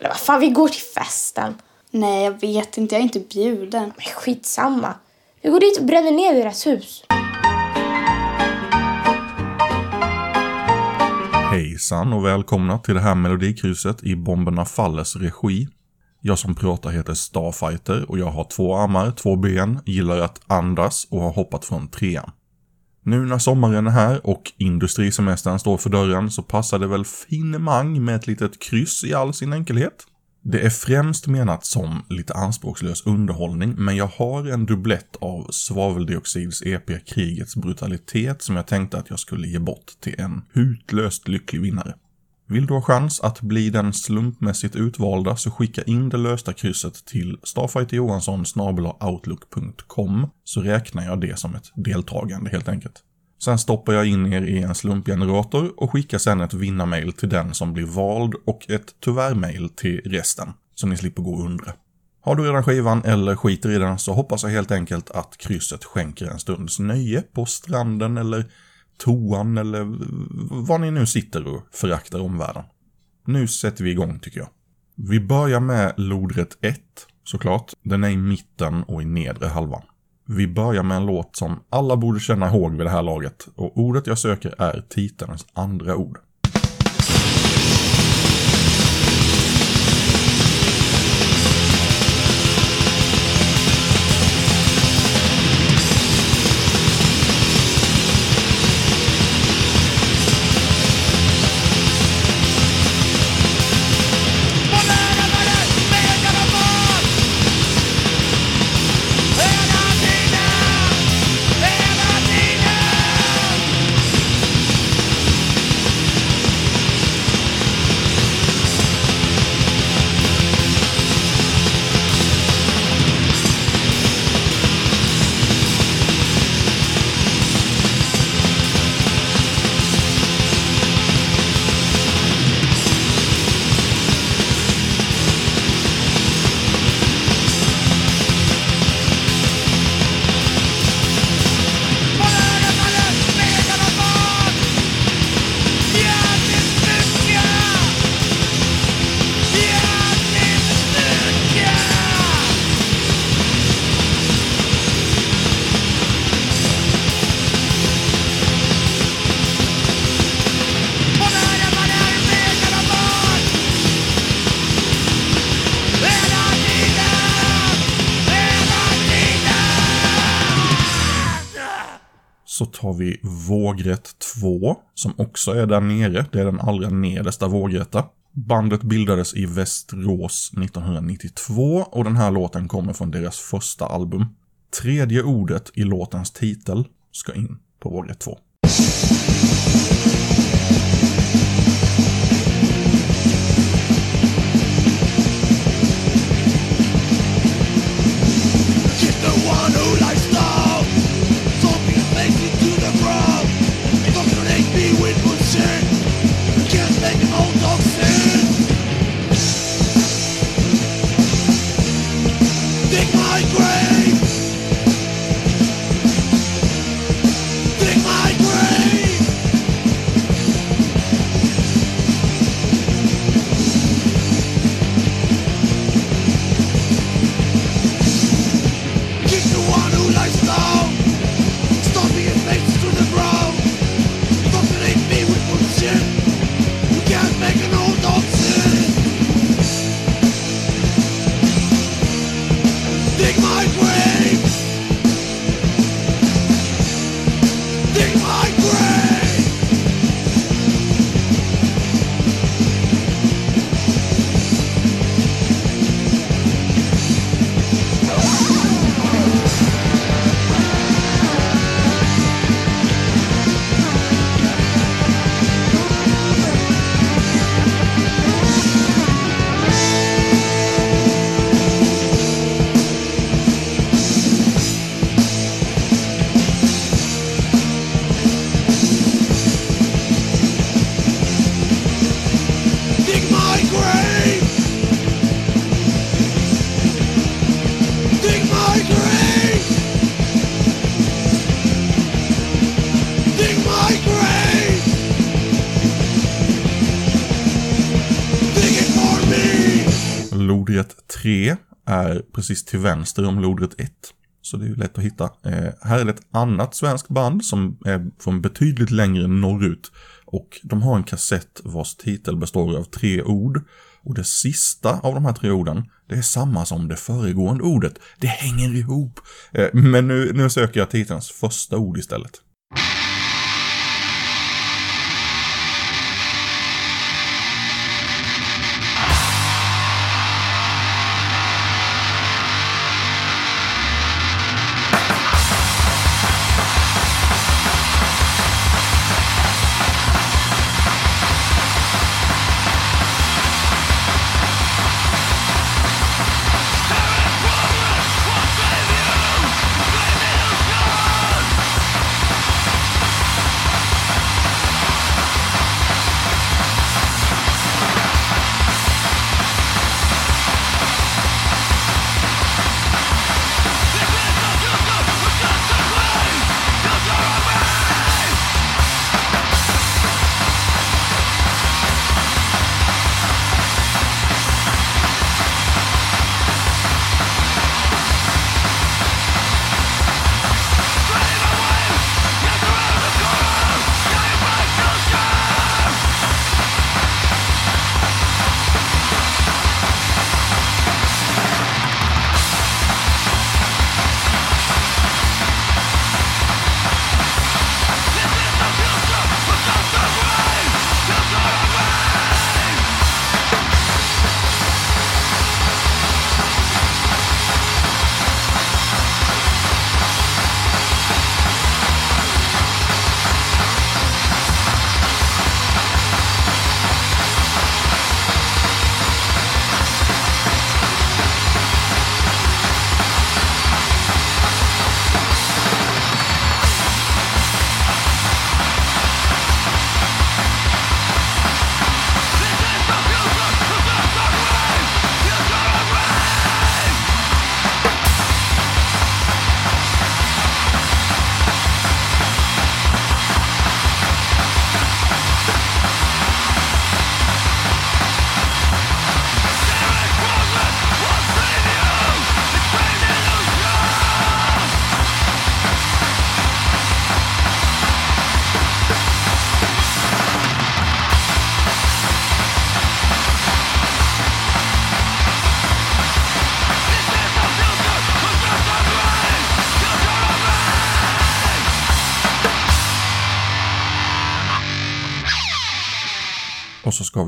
Eller vad fan, vi går till festen. Nej, jag vet inte. Jag är inte bjuden. Men skitsamma. Vi går dit och bränner ner deras hus. Hejsan och välkomna till det här melodikrysset i Bomberna Falles regi. Jag som pratar heter Starfighter och jag har två armar, två ben, gillar att andas och har hoppat från trean. Nu när sommaren är här och industrisemestern står för dörren så passar det väl finemang med ett litet kryss i all sin enkelhet. Det är främst menat som lite anspråkslös underhållning, men jag har en dubblett av Svaveldioxids EP Krigets brutalitet som jag tänkte att jag skulle ge bort till en hutlöst lycklig vinnare. Vill du ha chans att bli den slumpmässigt utvalda så skicka in det lösta krysset till starfighterjohansson outlook.com så räknar jag det som ett deltagande helt enkelt. Sen stoppar jag in er i en slumpgenerator och skickar sen ett vinnarmail till den som blir vald och ett tyvärr-mail till resten, så ni slipper gå och undra. Har du redan skivan eller skiter i den så hoppas jag helt enkelt att krysset skänker en stunds nöje på stranden eller toan eller var ni nu sitter och föraktar omvärlden. Nu sätter vi igång tycker jag. Vi börjar med lodrätt 1, såklart. Den är i mitten och i nedre halvan. Vi börjar med en låt som alla borde känna ihåg vid det här laget och ordet jag söker är titelns andra ord. Har vi vågrätt 2, som också är där nere. Det är den allra nedersta vågrätta. Bandet bildades i Västerås 1992 och den här låten kommer från deras första album. Tredje ordet i låtens titel ska in på vågrätt 2. Lodrätt 3 är precis till vänster om lodrätt 1. Så det är ju lätt att hitta. Eh, här är det ett annat svenskt band som är från betydligt längre norrut. Och de har en kassett vars titel består av tre ord. Och det sista av de här tre orden, det är samma som det föregående ordet. Det hänger ihop. Eh, men nu, nu söker jag titelns första ord istället.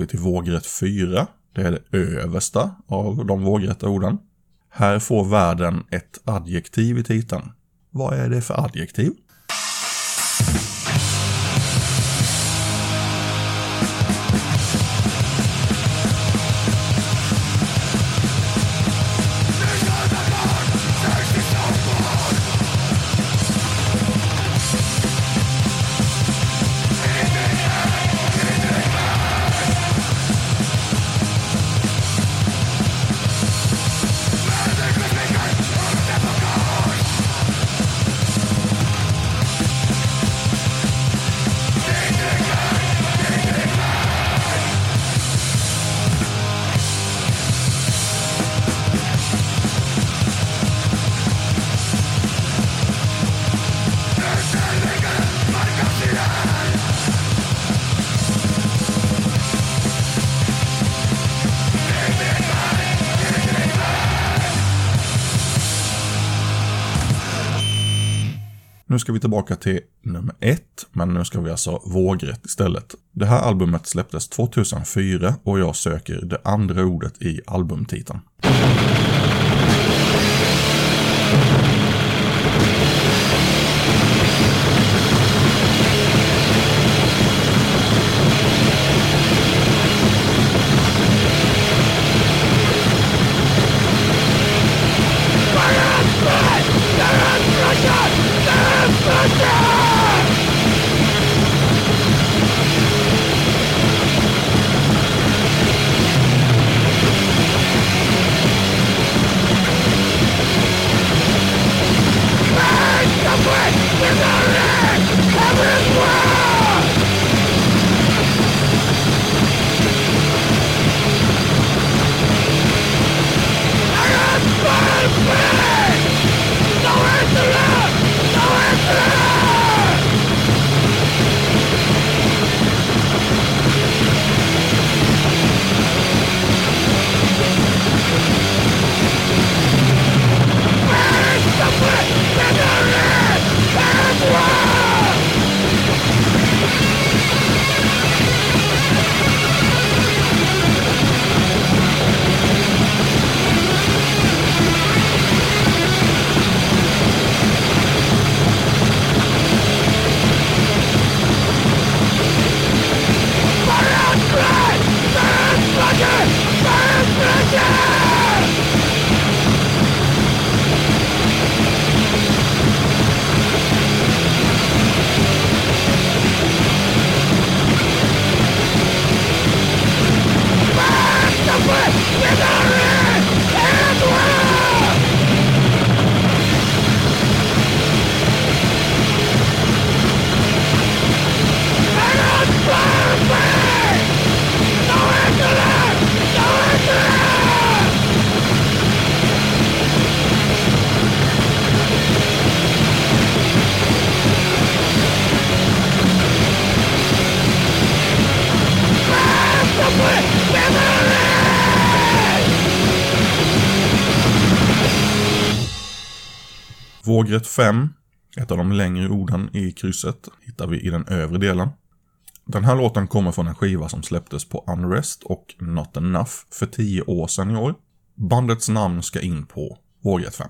Vi till vågrätt 4. Det är det översta av de vågrätta orden. Här får världen ett adjektiv i titeln. Vad är det för adjektiv? Ska vi tillbaka till nummer ett, men nu ska vi alltså vågrätt istället. Det här albumet släpptes 2004 och jag söker det andra ordet i albumtiteln. Vågrätt 5, ett av de längre orden i krysset, hittar vi i den övre delen. Den här låten kommer från en skiva som släpptes på Unrest och Not Enough för 10 år sedan i år. Bandets namn ska in på Vågrätt 5.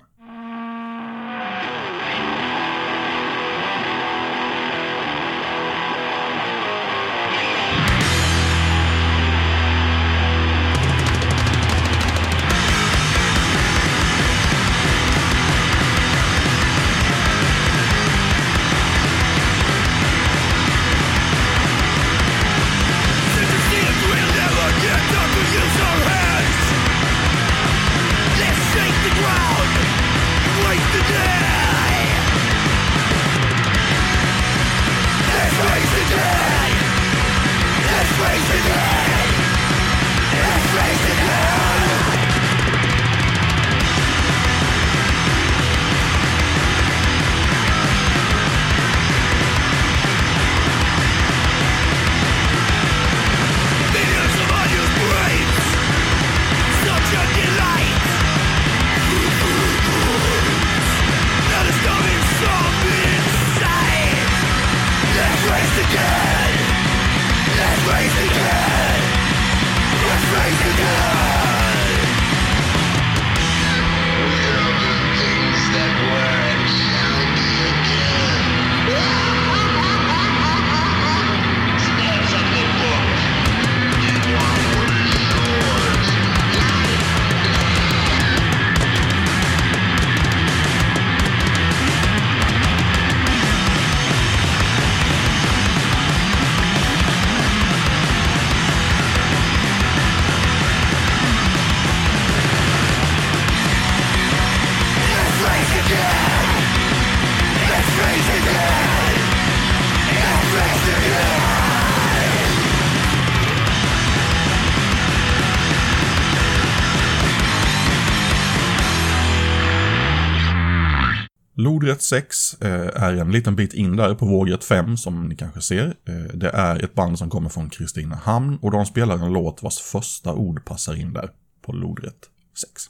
Lodrätt 6 eh, är en liten bit in där på vågrätt 5 som ni kanske ser. Eh, det är ett band som kommer från Kristinehamn och de spelar en låt vars första ord passar in där på lodrätt 6.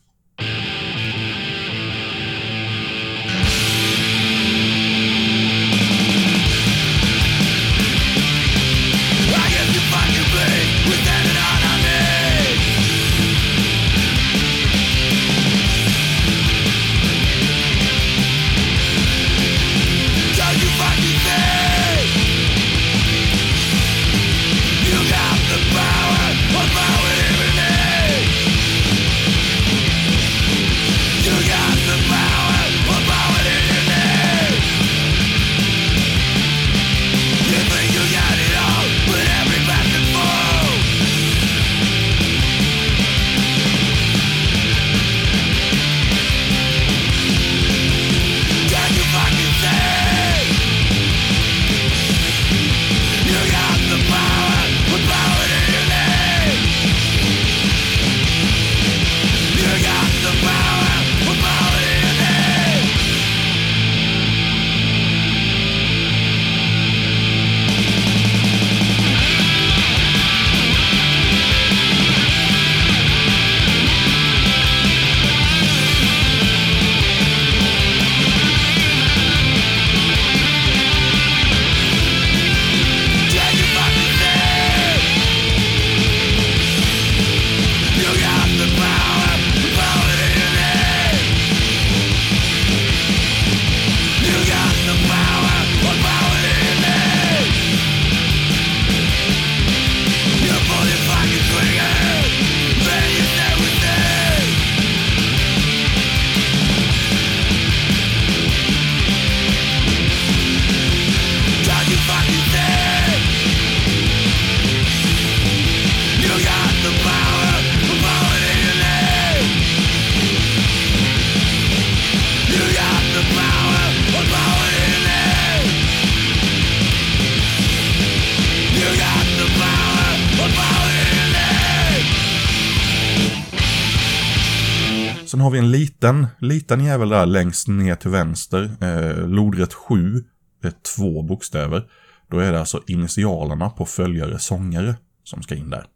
Sen har vi en liten, liten jävel där längst ner till vänster. Eh, lodrätt 7. Det är två bokstäver. Då är det alltså initialerna på följare sångare som ska in där.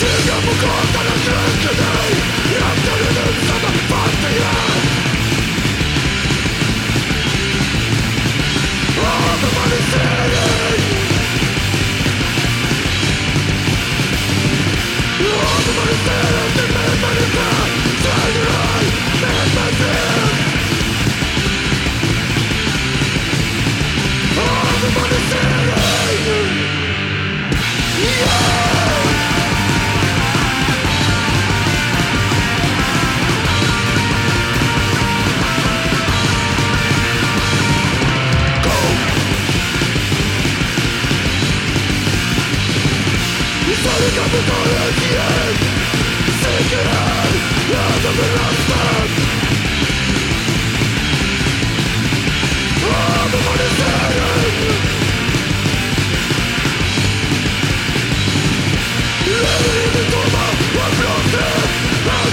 Tigger Yeah!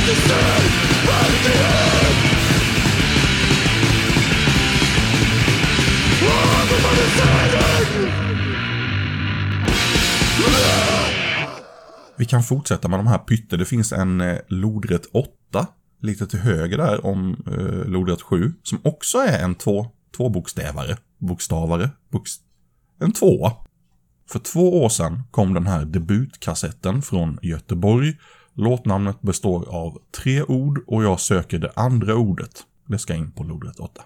Understand Vi kan fortsätta med de här pytte. Det finns en eh, lodrätt 8 lite till höger där om eh, lodrätt 7 som också är en två, tvåbokstävare. Bokstavare. bokst en tvåa. För två år sedan kom den här debutkassetten från Göteborg. Låtnamnet består av tre ord och jag söker det andra ordet. Det ska in på lodrätt 8.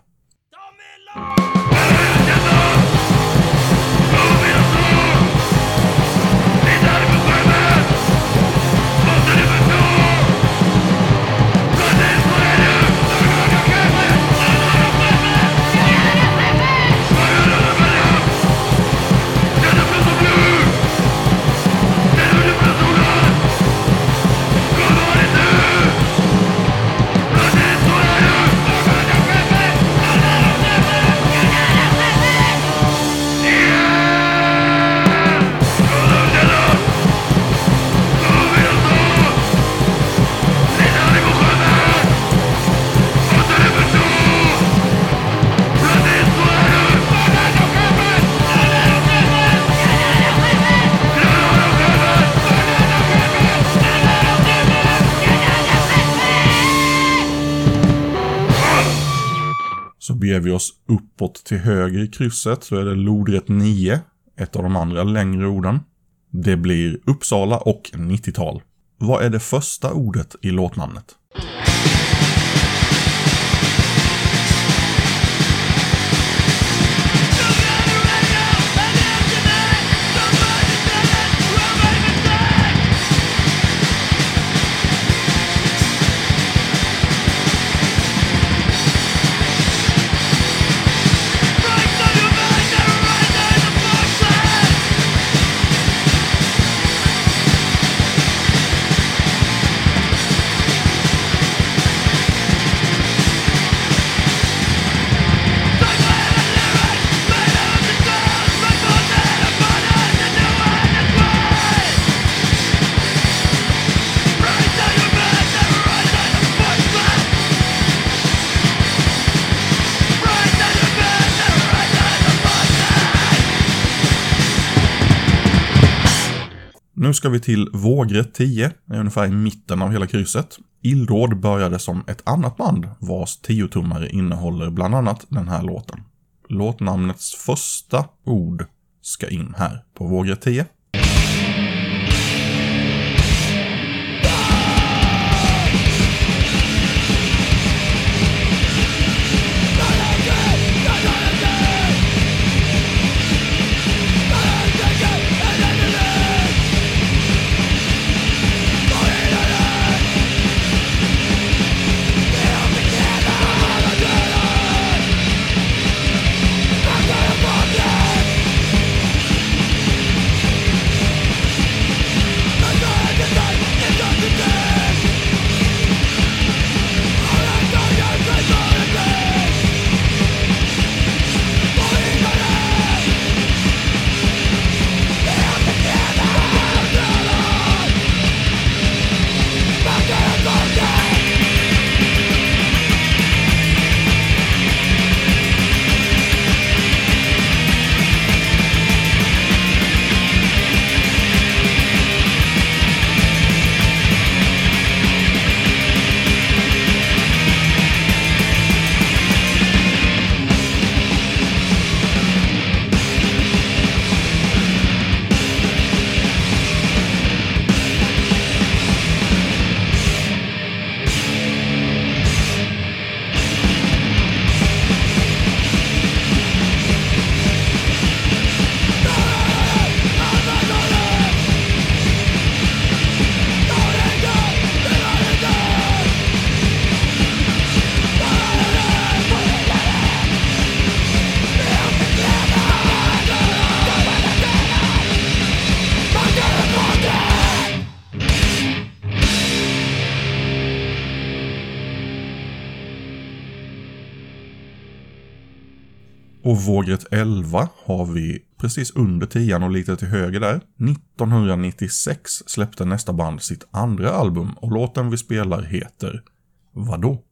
Beger vi oss uppåt till höger i krysset så är det lodrätt 9, ett av de andra längre orden. Det blir Uppsala och 90-tal. Vad är det första ordet i låtnamnet? Nu ska vi till vågrätt 10, ungefär i mitten av hela krysset. Illdåd började som ett annat band vars 10-tummare innehåller bland annat den här låten. Låtnamnets första ord ska in här på vågrätt 10. Och vågrätt 11 har vi precis under 10 och lite till höger där. 1996 släppte nästa band sitt andra album och låten vi spelar heter Vadå?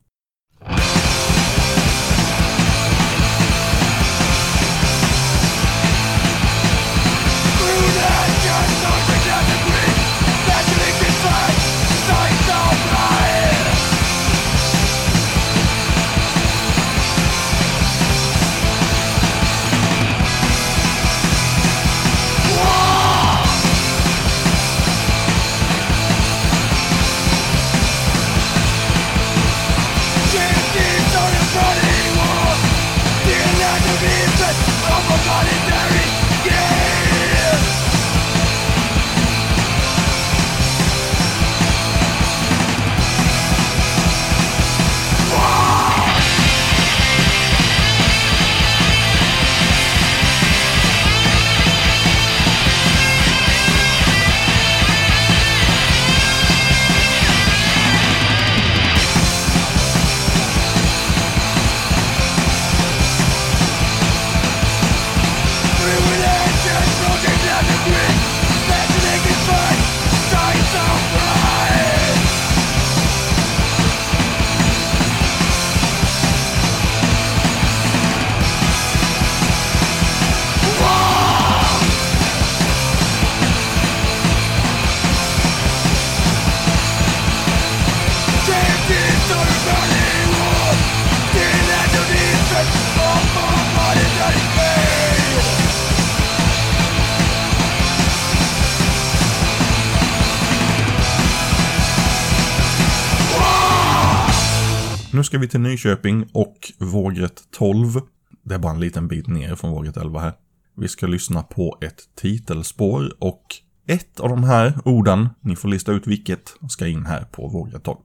Nu ska vi till Nyköping och vågrätt 12. Det är bara en liten bit ner från vågrätt 11 här. Vi ska lyssna på ett titelspår och ett av de här orden, ni får lista ut vilket, ska in här på vågrätt 12.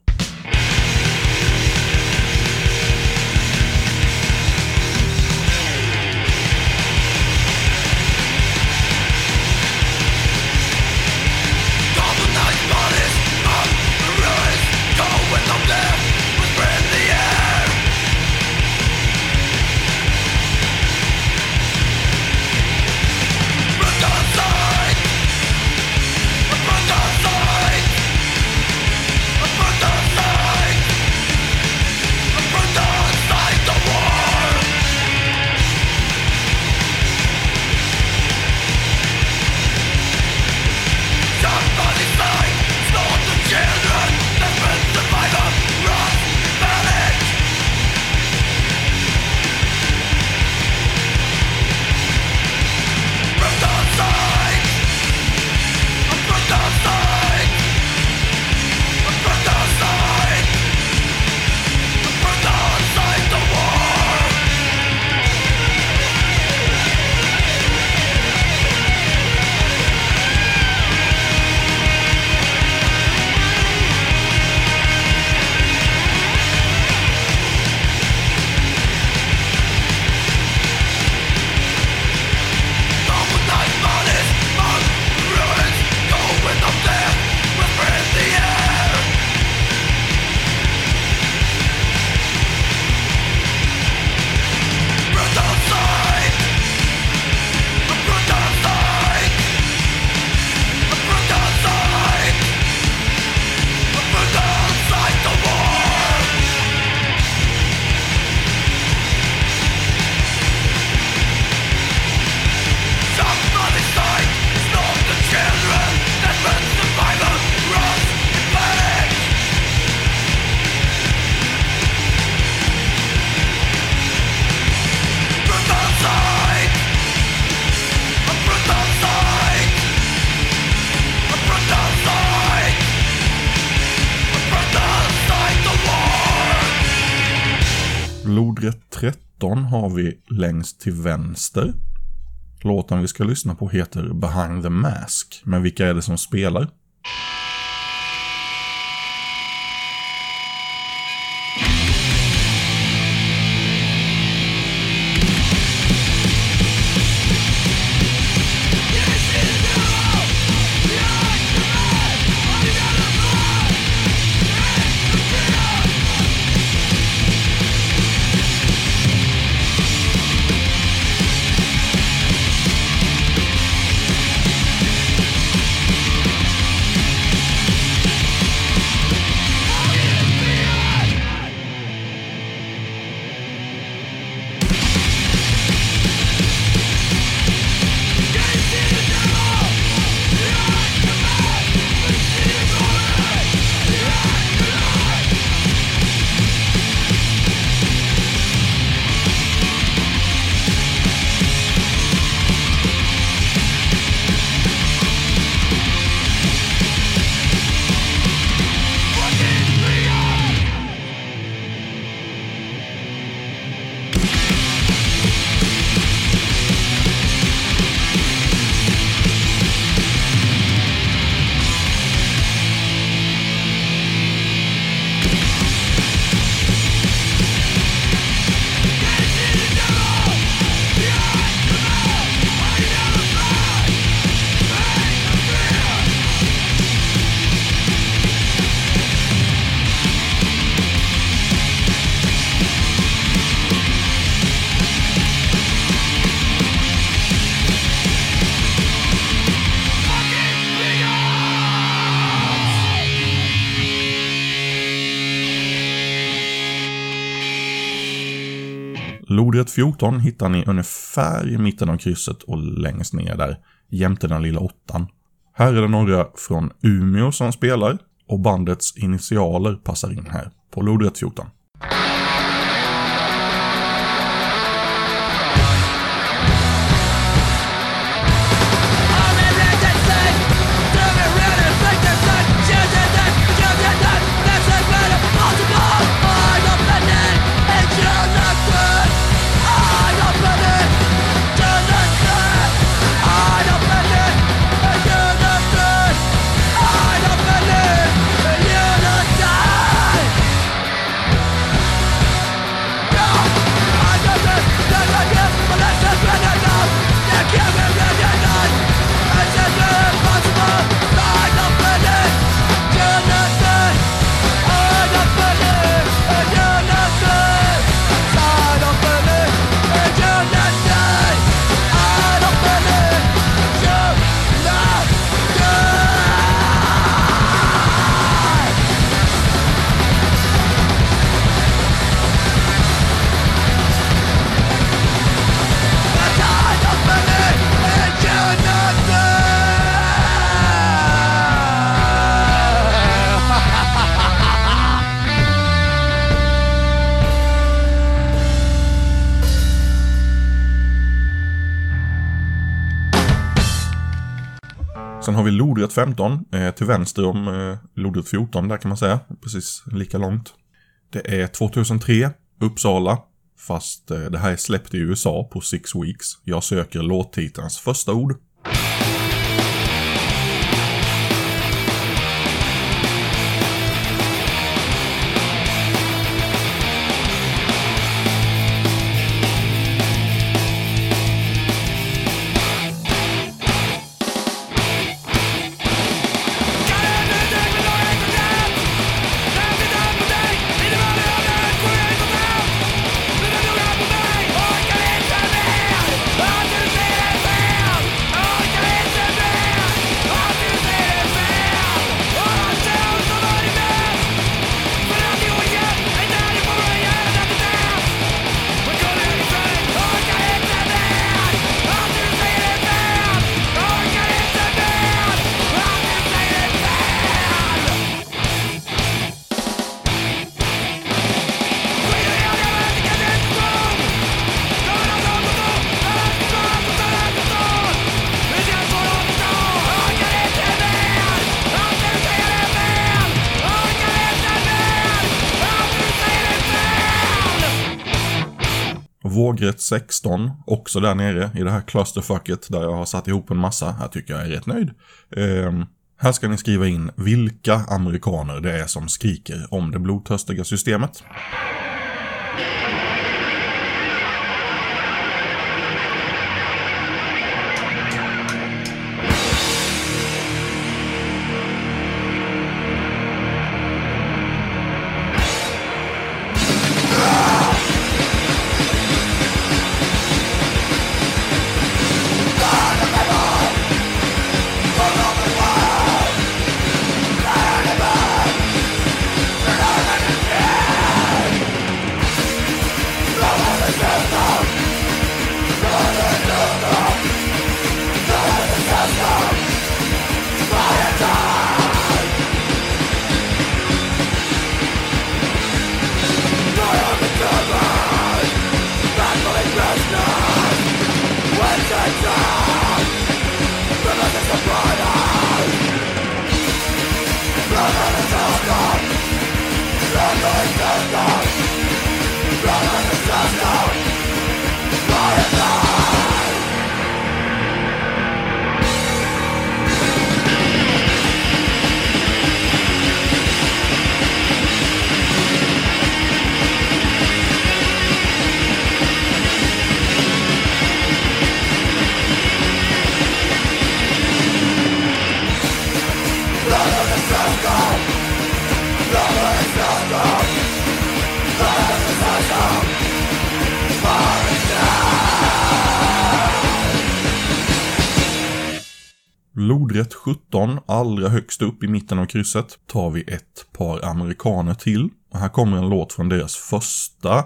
Har vi längst till vänster. Låten vi ska lyssna på heter Behind the Mask. Men vilka är det som spelar? 14 hittar ni ungefär i mitten av krysset och längst ner där, jämte den lilla åttan. Här är det några från Umeå som spelar och bandets initialer passar in här på lodrätt 14. Har vi lodrätt 15, eh, till vänster om eh, lodrätt 14 där kan man säga. Precis lika långt. Det är 2003, Uppsala. Fast eh, det här är släppt i USA på Six Weeks. Jag söker låttitelns första ord. Lagret 16, också där nere i det här clusterfucket där jag har satt ihop en massa. Här tycker jag är rätt nöjd. Ehm, här ska ni skriva in vilka amerikaner det är som skriker om det blodtörstiga systemet. Lodrätt 17, allra högst upp i mitten av krysset, tar vi ett par amerikaner till. Och här kommer en låt från deras första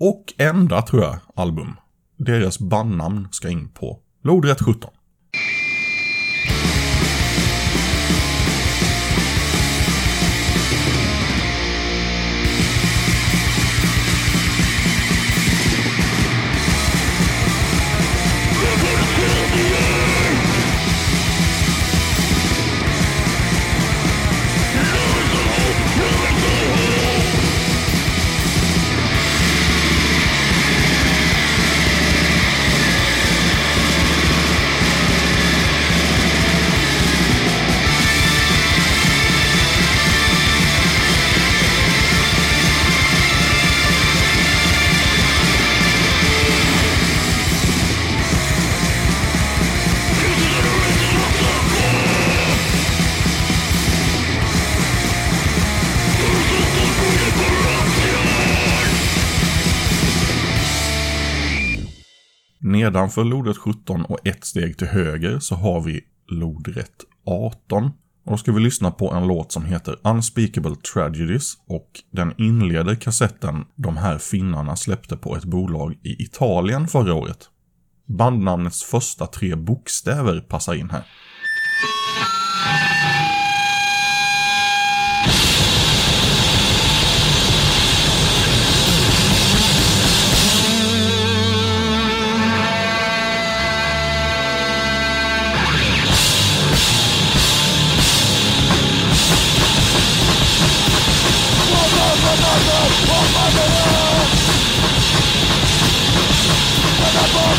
och enda, tror jag, album. Deras bandnamn ska in på Lodrätt 17. Nedanför lodrätt 17 och ett steg till höger så har vi lodrätt 18. Och då ska vi lyssna på en låt som heter Unspeakable Tragedies och den inleder kassetten de här finnarna släppte på ett bolag i Italien förra året. Bandnamnets första tre bokstäver passar in här.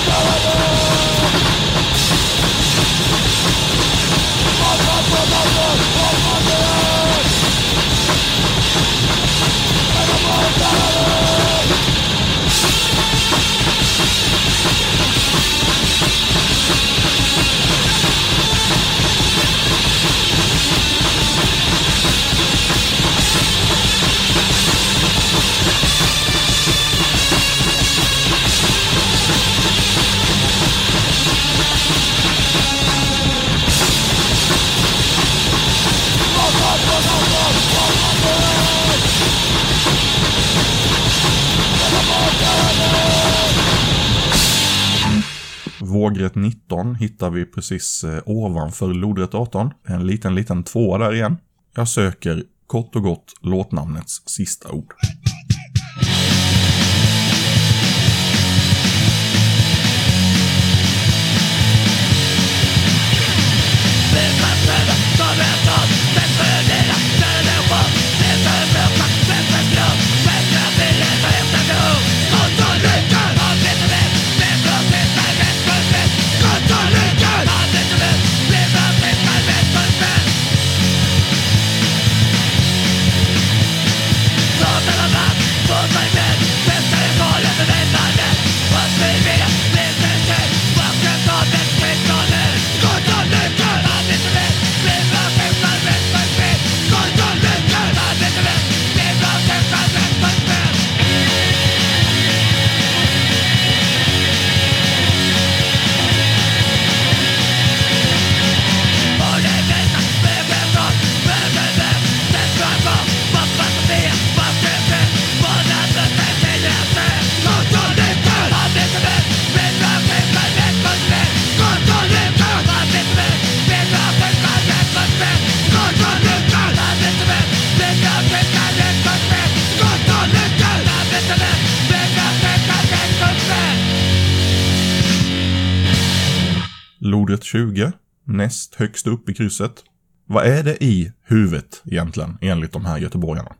Para Vågrätt 19 hittar vi precis eh, ovanför lodrätt 18. En liten, liten tvåa där igen. Jag söker kort och gott låtnamnets sista ord. Lodrätt 20, näst högst upp i krysset. Vad är det i huvudet egentligen, enligt de här göteborgarna?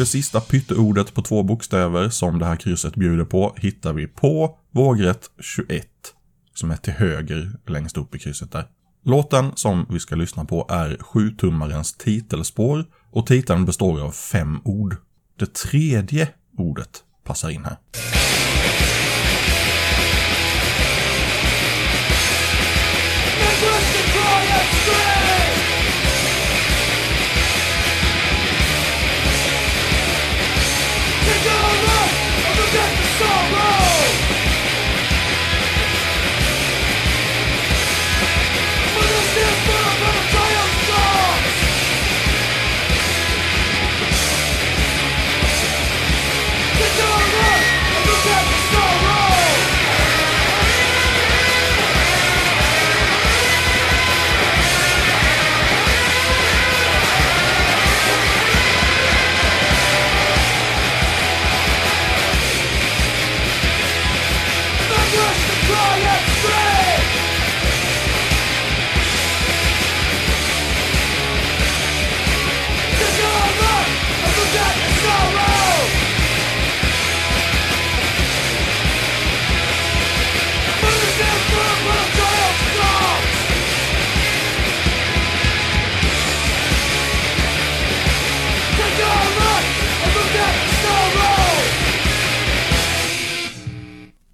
Det sista pytteordet på två bokstäver som det här krysset bjuder på hittar vi på vågrätt 21, som är till höger längst upp i krysset där. Låten som vi ska lyssna på är Sjutummarens titelspår och titeln består av fem ord. Det tredje ordet passar in här.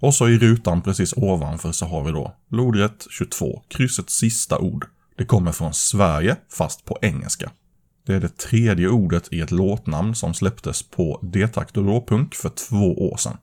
Och så i rutan precis ovanför så har vi då lodrätt 22, kryssets sista ord. Det kommer från Sverige, fast på engelska. Det är det tredje ordet i ett låtnamn som släpptes på D-takt och råpunk för två år sedan.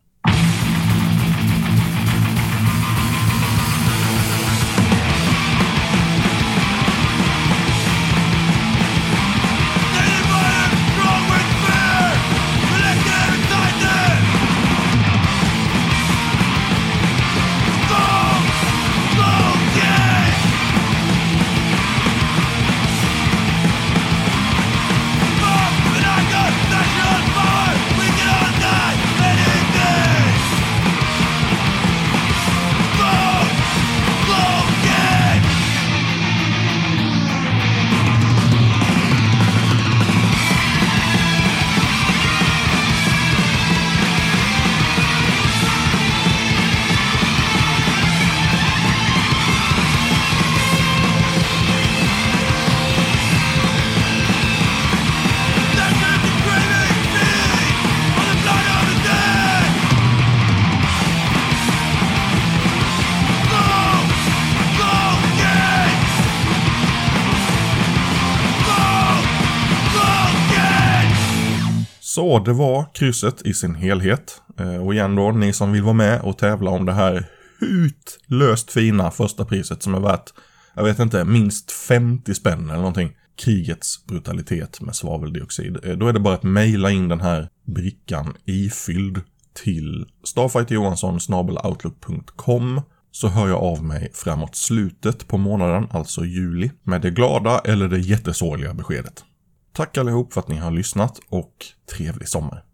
Så det var krysset i sin helhet. Eh, och igen då, ni som vill vara med och tävla om det här hutlöst fina första priset som är värt, jag vet inte, minst 50 spänn eller någonting. Krigets brutalitet med svaveldioxid. Eh, då är det bara att mejla in den här brickan ifylld till StarfighterJohansson.outlook.com så hör jag av mig framåt slutet på månaden, alltså juli, med det glada eller det jättesorgliga beskedet. Tack allihop för att ni har lyssnat och trevlig sommar!